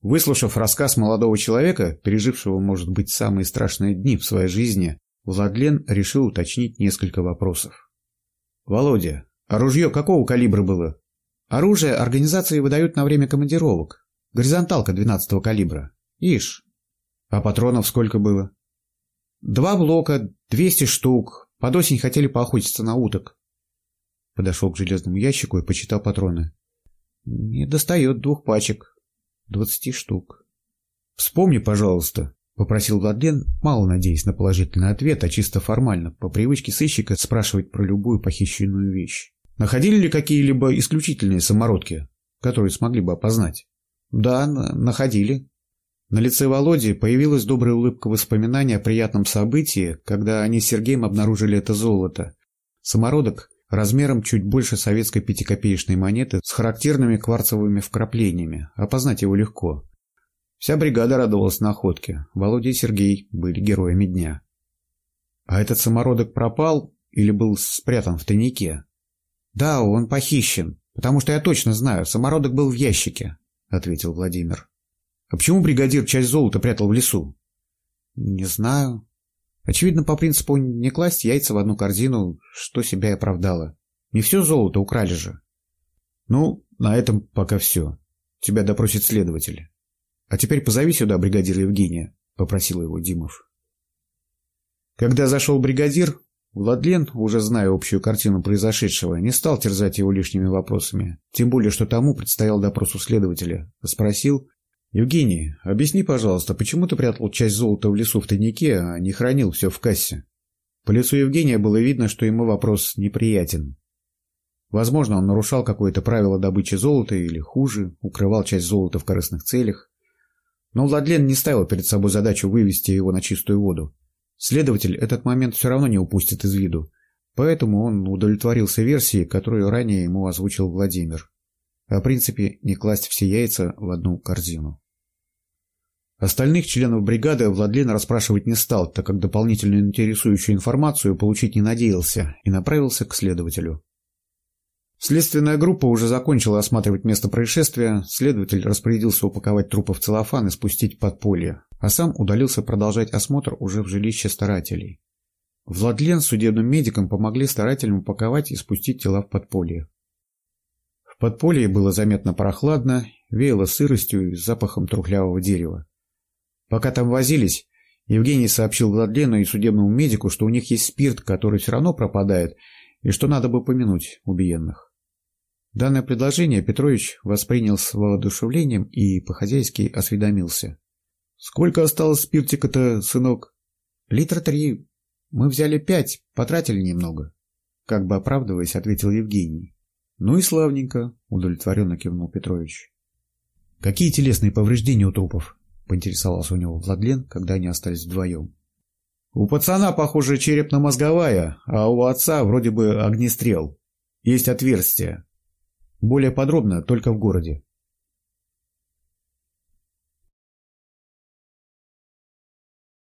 Выслушав рассказ молодого человека, пережившего, может быть, самые страшные дни в своей жизни, Владлен решил уточнить несколько вопросов. «Володя, а ружье какого калибра было?» «Оружие организации выдают на время командировок. Горизонталка 12-го калибра. Ишь». «А патронов сколько было?» «Два блока, 200 штук. Под осень хотели поохотиться на уток». Подошел к железному ящику и почитал патроны. «Не достает двух пачек. Двадцати штук». «Вспомни, пожалуйста», — попросил Владлен, мало надеясь на положительный ответ, а чисто формально, по привычке сыщика спрашивать про любую похищенную вещь. «Находили ли какие-либо исключительные самородки, которые смогли бы опознать?» «Да, находили», на лице Володи появилась добрая улыбка воспоминания о приятном событии, когда они с Сергеем обнаружили это золото. Самородок размером чуть больше советской пятикопеечной монеты с характерными кварцевыми вкраплениями. Опознать его легко. Вся бригада радовалась находке. Володя и Сергей были героями дня. А этот самородок пропал или был спрятан в тайнике? Да, он похищен, потому что я точно знаю, самородок был в ящике, ответил Владимир. А почему бригадир часть золота прятал в лесу? Не знаю. Очевидно, по принципу не класть яйца в одну корзину, что себя и оправдало. Не все золото украли же. Ну, на этом пока все. Тебя допросит следователь. А теперь позови сюда бригадира Евгения, попросил его Димов. Когда зашел бригадир, Владлен, уже зная общую картину произошедшего, не стал терзать его лишними вопросами, тем более, что тому предстоял допрос у следователя. Спросил, «Евгений, объясни, пожалуйста, почему ты прятал часть золота в лесу в тайнике, а не хранил все в кассе?» По лицу Евгения было видно, что ему вопрос неприятен. Возможно, он нарушал какое-то правило добычи золота или, хуже, укрывал часть золота в корыстных целях. Но Владлен не ставил перед собой задачу вывести его на чистую воду. Следователь этот момент все равно не упустит из виду, поэтому он удовлетворился версией, которую ранее ему озвучил Владимир. О принципе не класть все яйца в одну корзину. Остальных членов бригады Владлен расспрашивать не стал, так как дополнительную интересующую информацию получить не надеялся, и направился к следователю. Следственная группа уже закончила осматривать место происшествия, следователь распорядился упаковать трупы в целлофан и спустить подполье, а сам удалился продолжать осмотр уже в жилище старателей. Владлен с судебным медиком помогли старателям упаковать и спустить тела в подполье. Подполье было заметно прохладно, веяло сыростью и запахом трухлявого дерева. Пока там возились, Евгений сообщил Владлену и судебному медику, что у них есть спирт, который все равно пропадает, и что надо бы помянуть убиенных. Данное предложение Петрович воспринял с воодушевлением и по-хозяйски осведомился. «Сколько осталось спиртика-то, сынок?» «Литра три. Мы взяли пять, потратили немного». Как бы оправдываясь, ответил Евгений. «Ну и славненько», — удовлетворенно кивнул Петрович. «Какие телесные повреждения у трупов?» — поинтересовался у него Владлен, когда они остались вдвоем. «У пацана, похоже, черепно-мозговая, а у отца вроде бы огнестрел. Есть отверстие. Более подробно только в городе».